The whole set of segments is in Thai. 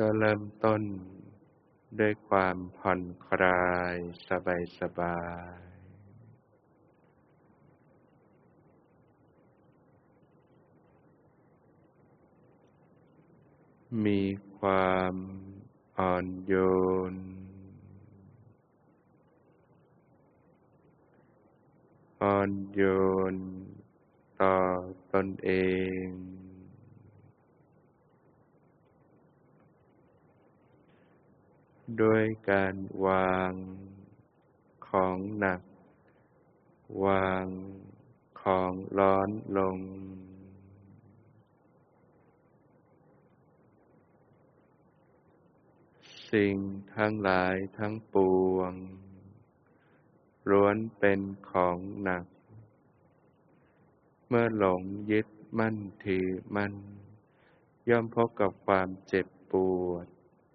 ก็เริ่มต้นด้วยความผ่อนคลายสบายสบาย มีความอ่อนโยน อ่อนโยนต่อตนเอง ด้วยการวางของหนัก วางของร้อนลง สิ่งทั้งหลายทั้งปวงล้วนเป็นของหนัก เมื่อหลงยึดมั่นถือมั่น ย่อมพบกับความเจ็บปวด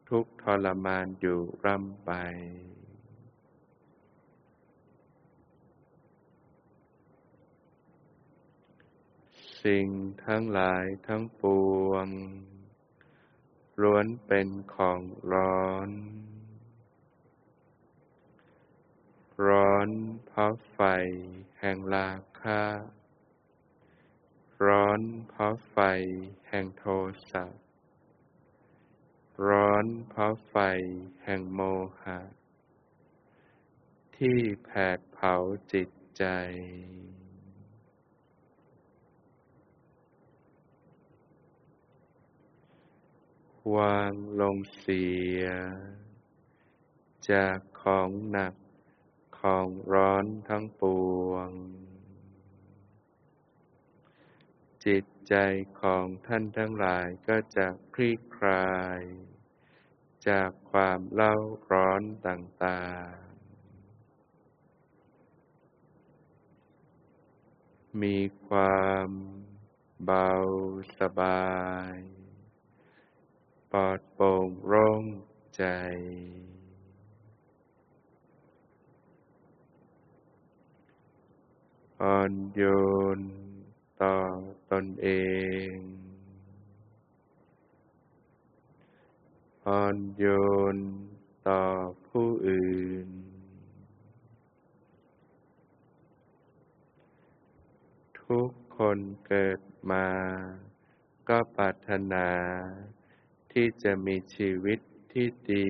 ทุกทรมานอยู่ร่ำไป สิ่งทั้งหลายทั้งปวงล้วนเป็นของร้อน ร้อนเพราะไฟแห่งราคะร้อนเพราะไฟแห่งโทสะ ร้อนเพราะไฟแห่งโมหะ ที่แผดเผาจิตใจ วางลงเสีย จากของหนักของร้อนทั้งปวง จิตใจของท่านทั้งหลายก็จะคลี่คลาย จากความเล่าร้อนต่างๆ มีความเบาสบาย ปลอดโปร่งโล่งใจ อ่อนโยนต่อตนเอง อ่อนโยนต่อผู้อื่น ทุกคนเกิดมา ก็ปรารถนา ที่จะมีชีวิตที่ดี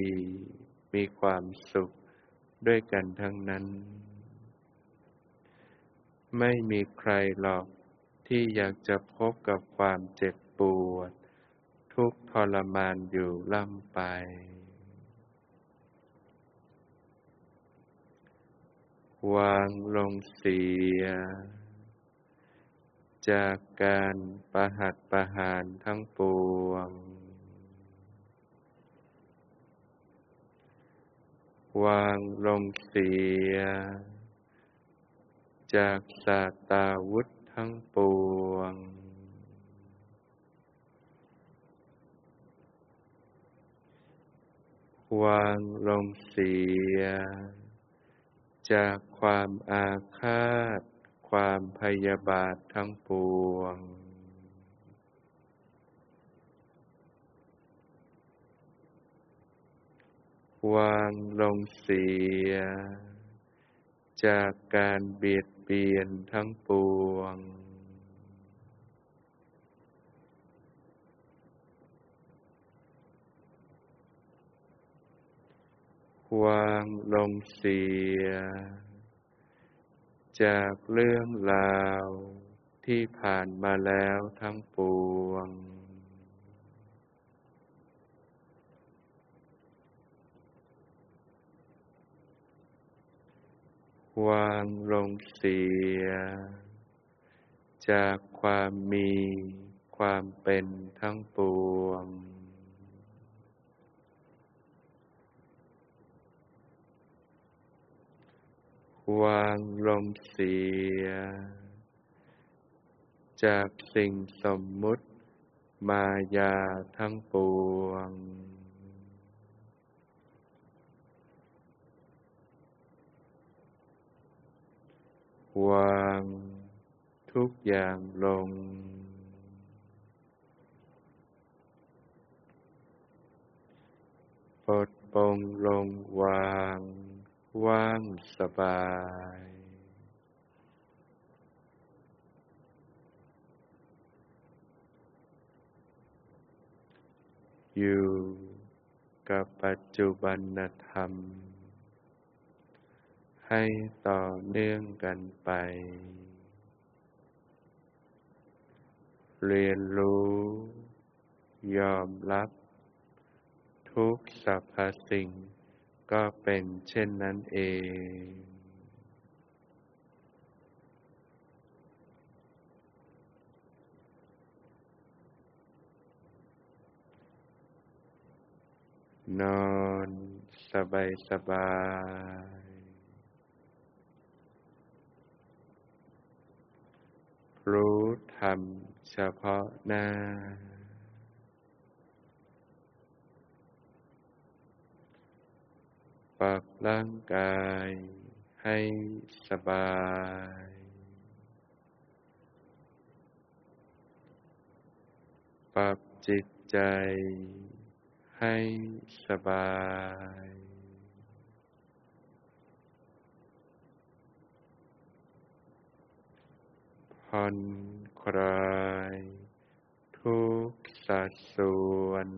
มีความสุขด้วยกันทั้งนั้น ไม่มีใครหรอกที่อยากจะพบกับความเจ็บปวด ทุกข์ทรมานอยู่ล่ำไป วางลงเสีย จากการประหัตประหารทั้งปวง วางลงเสีย จากสาตาวุธทั้งปวง วางลงเสีย จากความอาฆาต ความพยาบาททั้งปวง วางลงเสีย จากการเบียดเบียนทั้งปวง วางลงเสีย จากเรื่องราวที่ผ่านมาแล้วทั้งปวง วางลงเสีย จากความมีความเป็นทั้งปวง วางลงเสีย จากสิ่งสมมุติมายาทั้งปวง วางทุกอย่างลง ปลดปลงลงวาง ว่างสบาย อยู่กับปัจจุบันธรรม ให้ต่อเนื่องกันไป เรียนรู้ ยอมรับ ทุกสรรพสิ่ง ก็เป็นเช่นนั้นเองนอนสบายสบาย รู้ธรรมเฉพาะหน้า ปรับร่างกายให้สบาย ปรับจิตใจให้สบาย ผ่อนคลาย ทุกสัดส่วน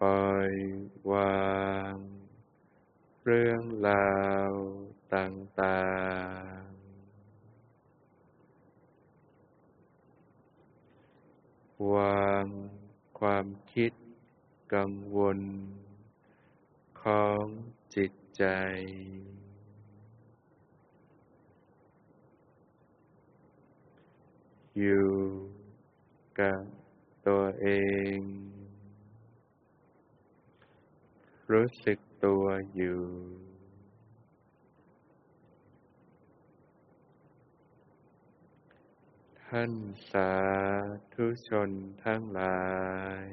ปล่อยวาง เรื่องราวต่างๆ วางความคิดกังวล ของจิตใจ อยู่กับตัวเอง รู้สึกตัวอยู่ ท่านสาธุชนทั้งหลาย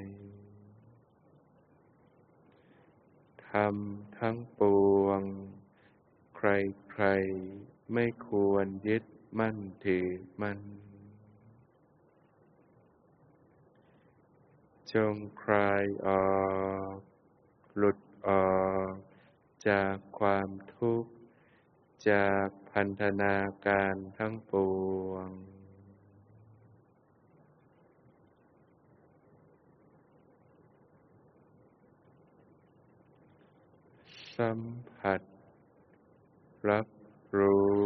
ทำทั้งปวง ใครๆไม่ควรยึดมั่นถือมั่นจงคลายออก หลุด ออก จากความทุกข์ จากพันธนาการทั้งปวง สัมผัส รับรู้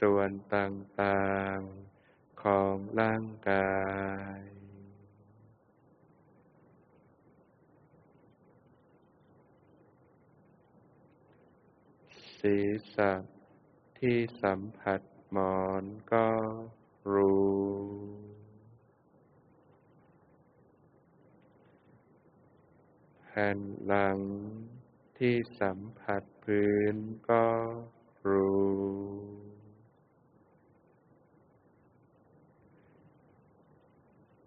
ส่วนต่างๆ ของร่างกาย ศีรษะที่สัมผัสหมอนก็รู้ แผ่นหลังที่สัมผัสพื้นก็รู้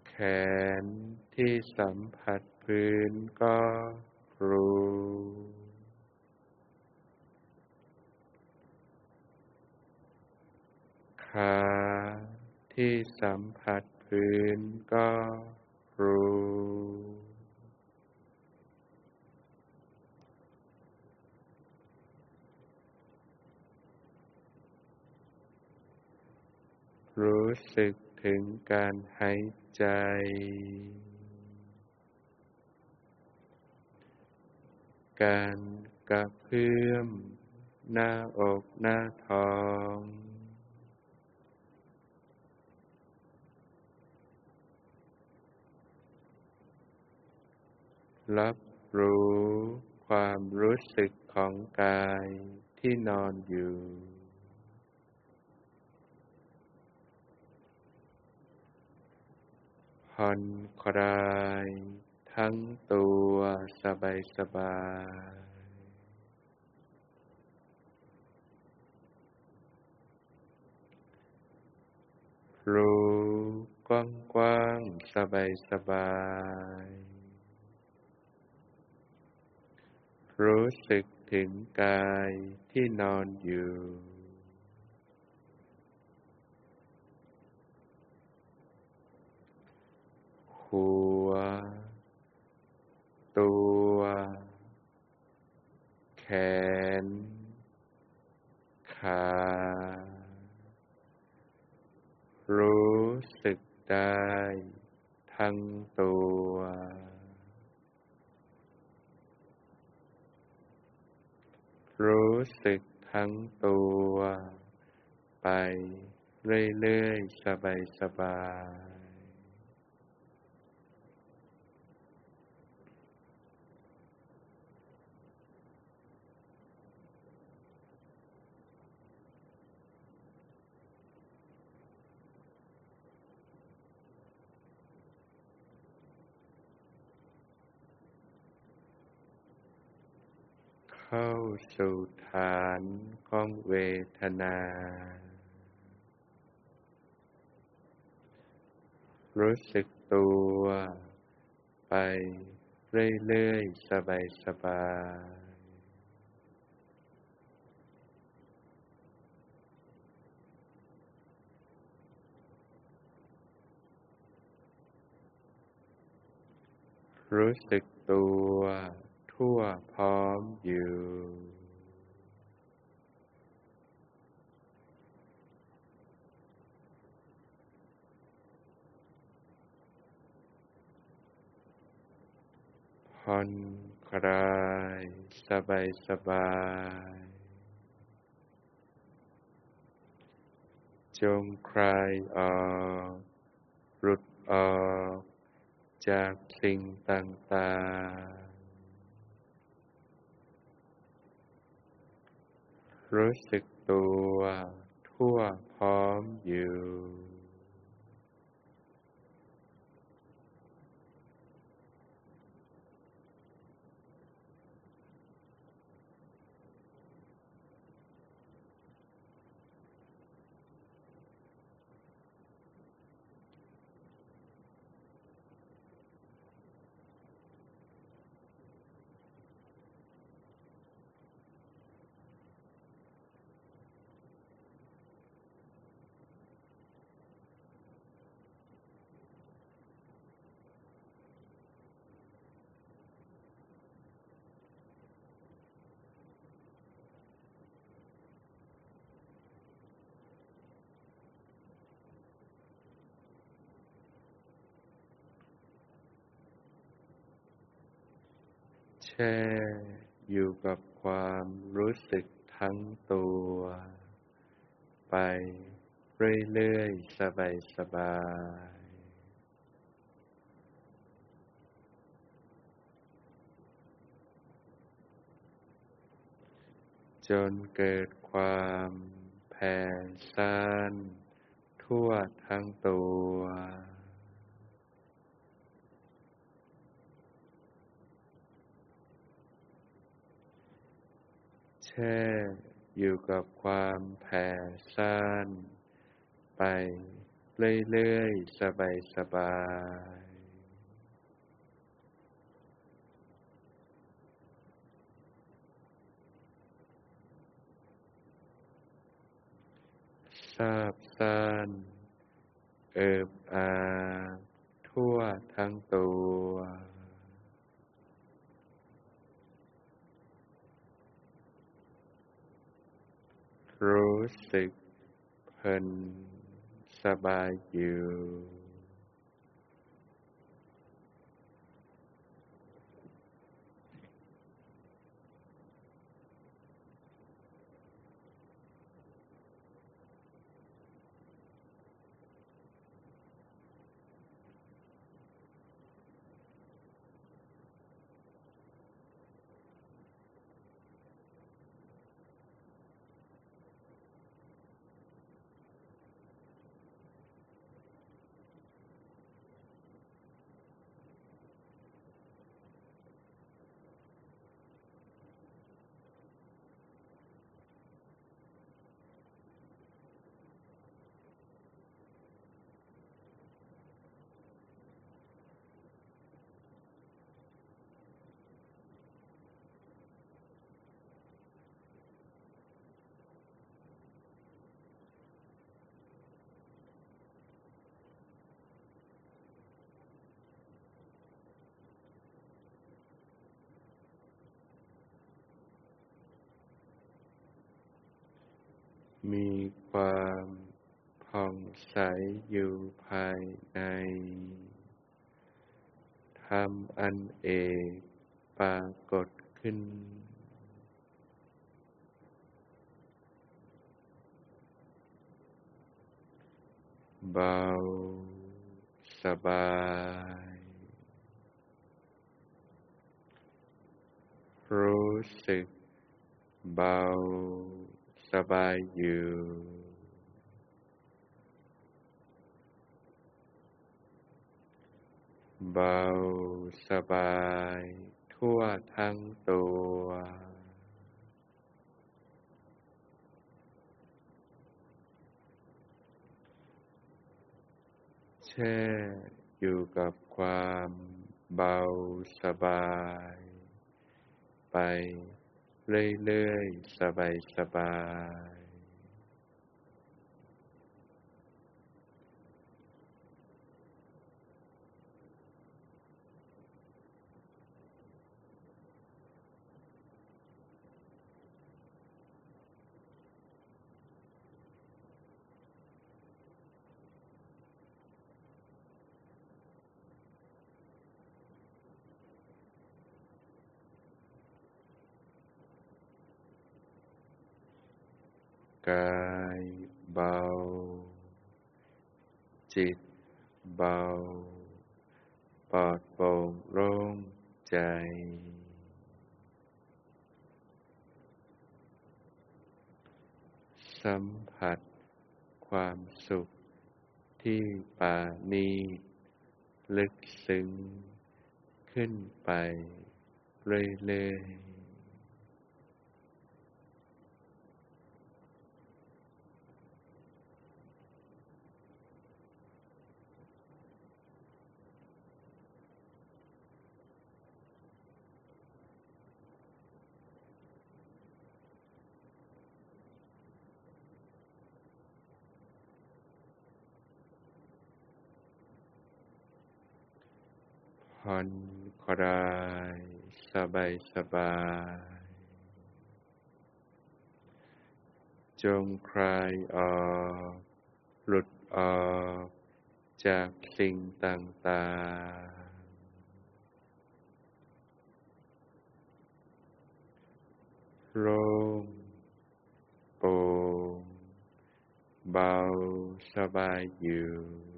แขนที่สัมผัสพื้นก็รู้ ขาที่สัมผัสพื้นก็รู้ รู้สึกถึงการหายใจ การกระเพื่อมหน้าอกหน้าท้อง รับรู้ความรู้สึกของกายที่นอนอยู่ ผ่อนคลายทั้งตัวสบายสบายรู้กว้างๆสบายสบาย รู้สึกถึงกายที่นอนอยู่ หัว ตัว แขน ขา รู้สึกได้ทั้งตัว รู้สึกทั้งตัว ไปเรื่อยๆ สบายๆ เข้าสู่ฐานของเวทนา รู้สึกตัวไปเรื่อยๆ สบายๆรู้สึกตัว ทั่วพร้อมอยู่ผ่อนคลายสบายสบาย จงคลายออกหลุดออกจากสิ่งต่างๆ รู้สึกตัว ทั่วพร้อมอยู่ แช่อยู่กับความรู้สึกทั้งตัว ไปเรื่อยๆ สบายๆจนเกิดความแผ่ซ่านทั่วทั้งตัว แช่ อยู่กับความแผ่ซ่านไปเรื่อยๆ สบายๆทราบซ่านเอิบอาทั่วทั้งตัว รู้สึกเพลินสบายอยู่ มีความผ่องใสอยู่ภายในทำอันเอกปรากฏขึ้น เบา สบาย รู้สึกเบา สบายอยู่เบาสบาย ทั่วทั้งตัว แช่อยู่กับความเบาสบาย ไป เรื่อย ๆ สบาย สบาย กายเบา จิตเบา ปลอดโปร่งโล่งใจ สัมผัสความสุขที่ปานีลึกซึ้งขึ้นไปเรื่อยๆ ผ่อนคลายสบายสบาย จงคลายออกหลุดออกจากสิ่งต่างๆ โล่งโปร่งเบาสบายอยู่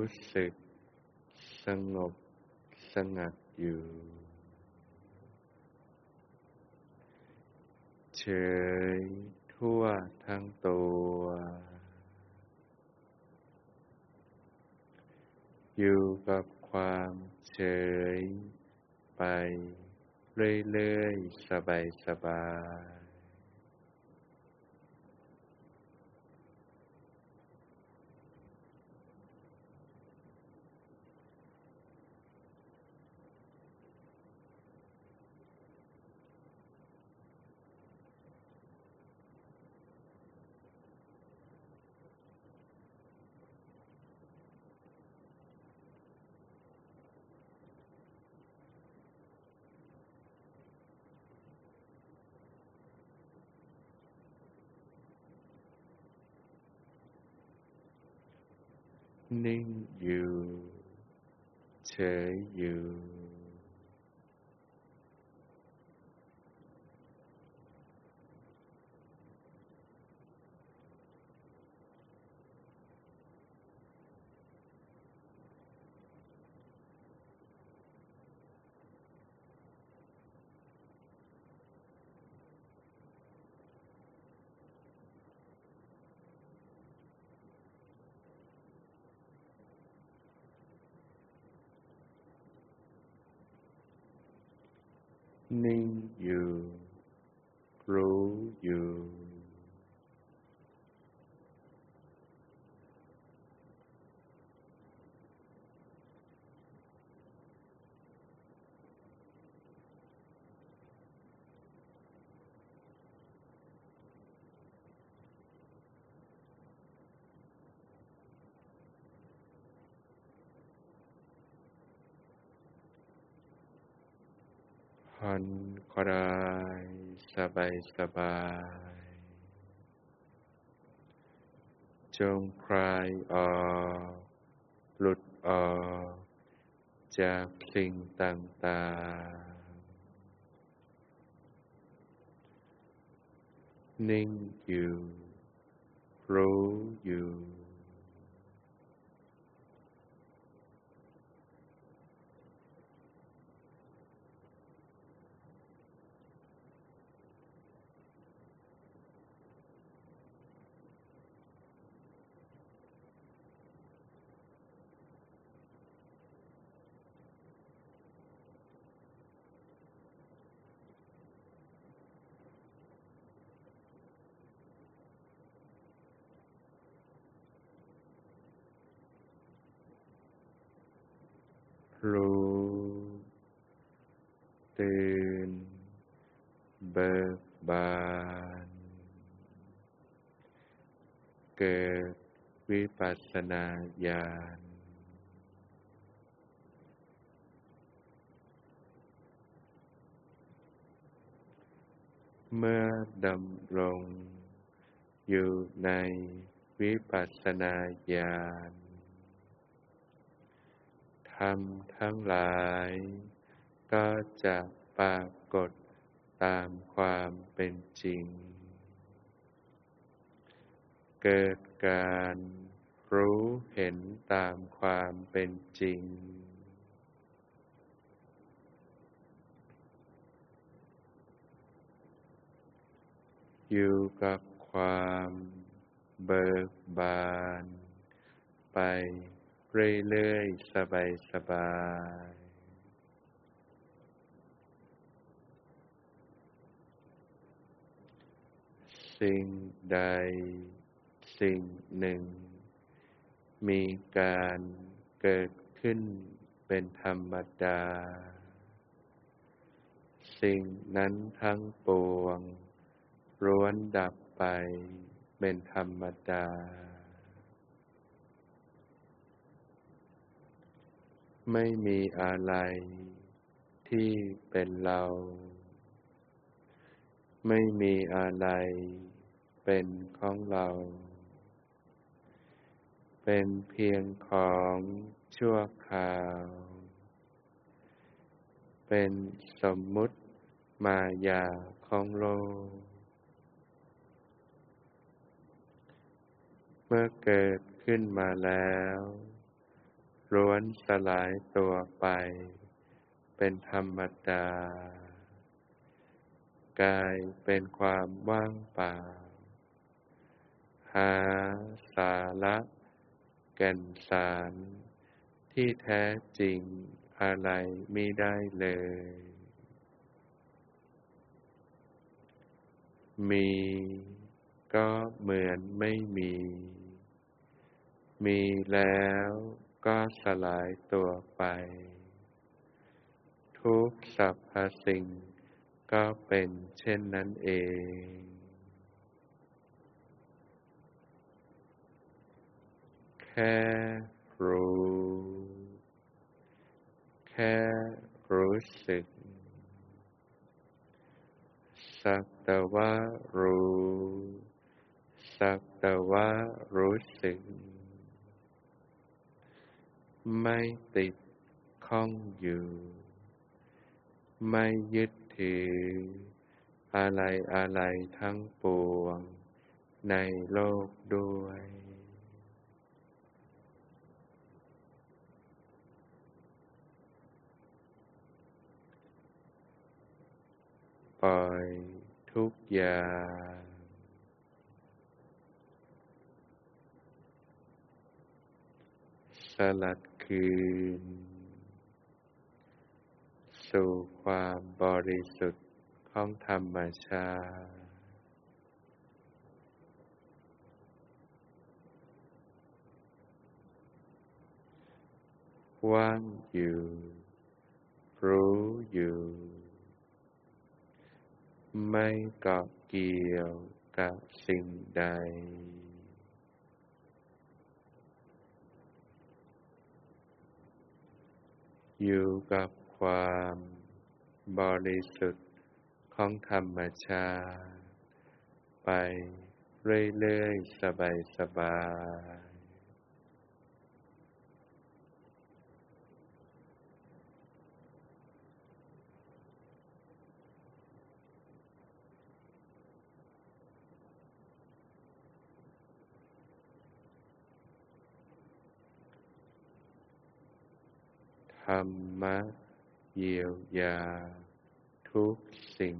รู้สึก สงบสงัดอยู่ เฉยทั่วทั้งตัว อยู่กับความเฉยไปเรื่อยๆ สบายๆ นิ่งอยู่ เฉยอ อยู่รู้อนคลายสบายสบาย จงคลายออกหลุดออกจากสิ่งต่างๆ นิ่งอยู่ รู้อยู่รู้ตื่นเบิกบาน เกิดวิปัสสนา ญาณ เมื่อดำรงอยู่ในวิปัสสนาญาณรรมทั้งหลาย ก็จะปรากฏตามความเป็นจริง เกิดการ รู้เห็นตามความเป็นจริง อยู่กับความเบิกบาน ไปเรื่อยๆ สบายๆสิ่งใดสิ่งหนึ่ง มีการเกิดขึ้นเป็นธรรมดา สิ่งนั้นทั้งปวงร้วนดับไปเป็นธรรมดา ไม่มีอะไรที่เป็นเรา ไม่มีอะไรเป็นของเรา เป็นเพียงของชั่วคราว เป็นสมมุติมายาของโลก เมื่อเกิดขึ้นมาแล้วล้วนสลายตัวไป เป็นธรรมดา กายเป็นความว่างเปล่า หาสาระ ก่นสาร ที่แท้จริงอะไรไม่ได้เลย มีก็เหมือนไม่มี มีแล้วก็สลายตัวไป ทุกสรรพสิ่งก็เป็นเช่นนั้นเอง ค่รู้ แค่รู้สึก สักแต่ว่ารู้ สักแต่ว่ารู้สึก ไม่ติดข้องอยู่ ไม่ยึดถือ อะไรอะไรทั้งปวงในโลกด้วย ปล่อยทุกอย่าง สลัดคืน สู่ความบริสุทธิ์ของธรรมชาติว่างอยู่ รู้อยู่ ไม่เกาะเกี่ยวกับสิ่งใด อยู่กับความบริสุทธิ์ของธรรมชาติ ไปเรื่อย ๆ สบาย ๆ รรมะเยียวยาทุกสิ่ง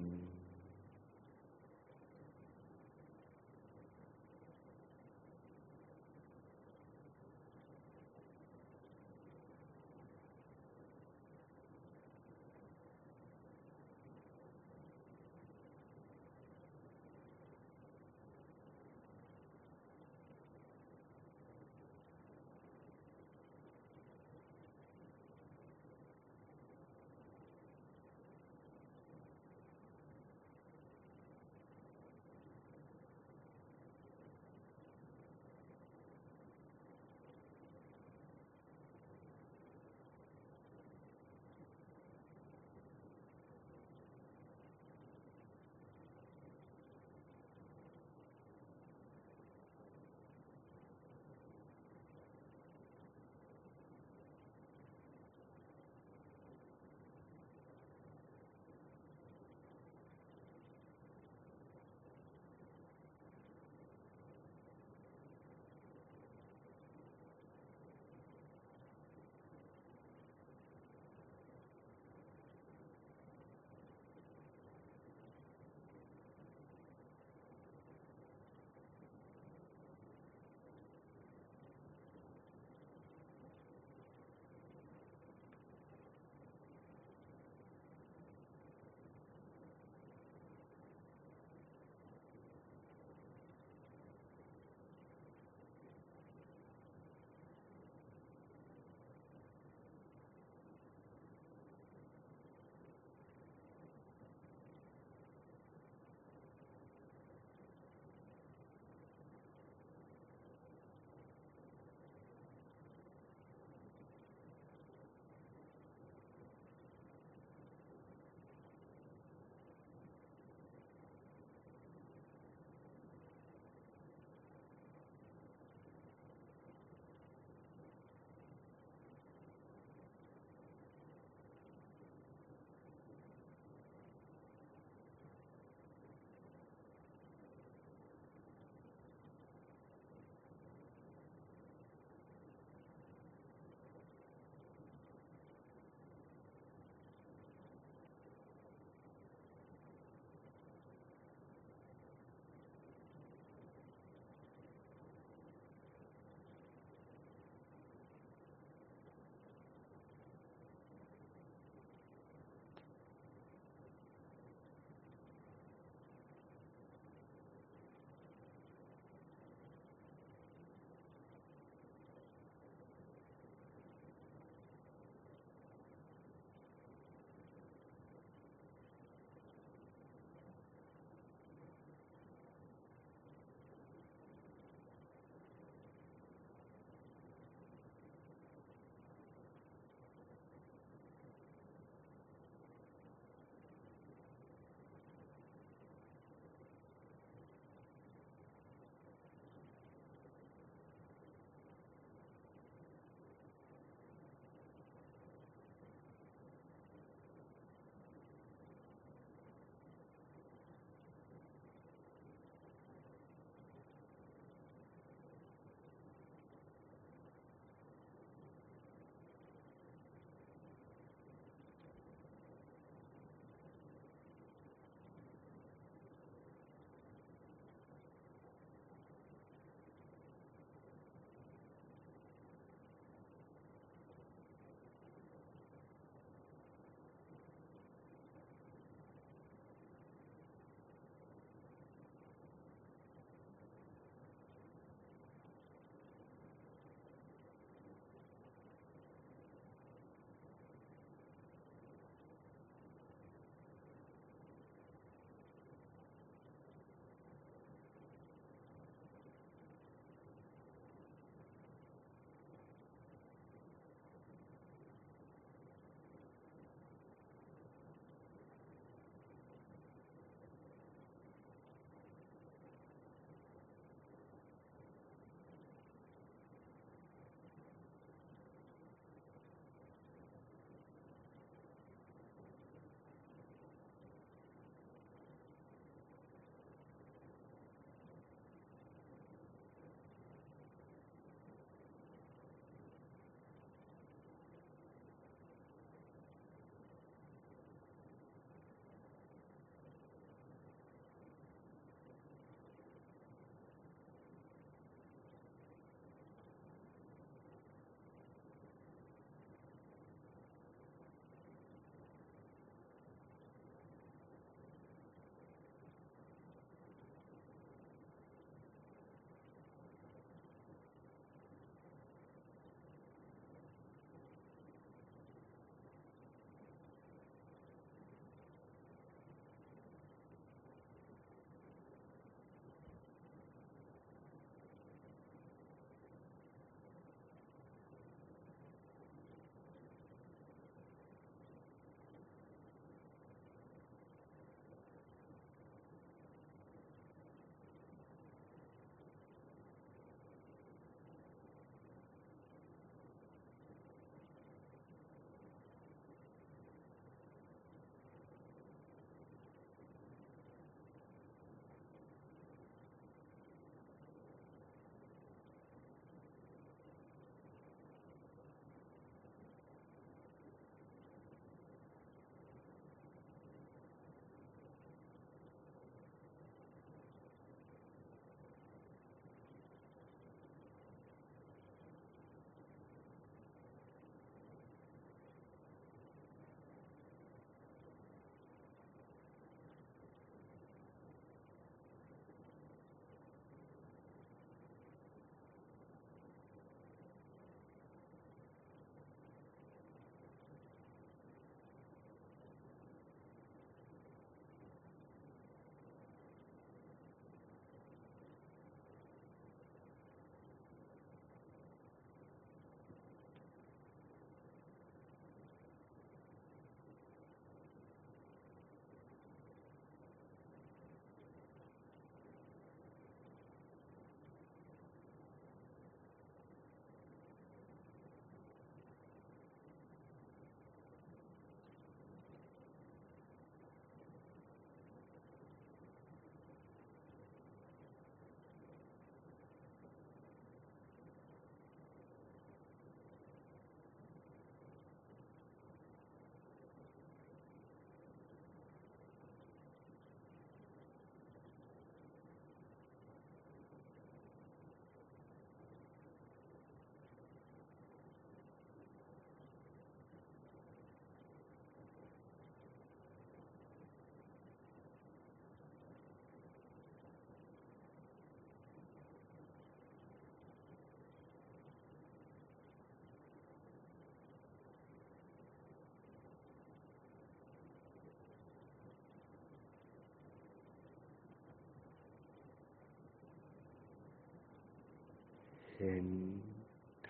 เห็น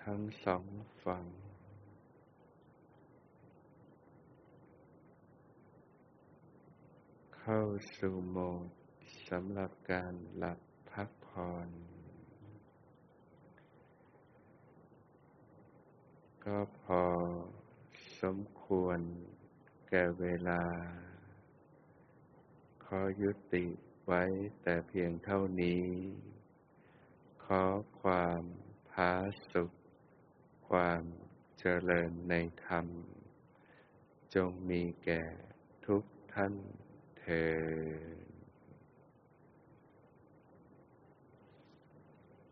ทั้งสองฝั่ง เข้าสู่โหมดสำหรับการหลับพักผ่อน ก็พอสมควรแก่เวลา ขอยุติไว้แต่เพียงเท่านี้ ขอความพาสุข ความเจริญในธรรม จงมีแก่ทุกท่านเธอ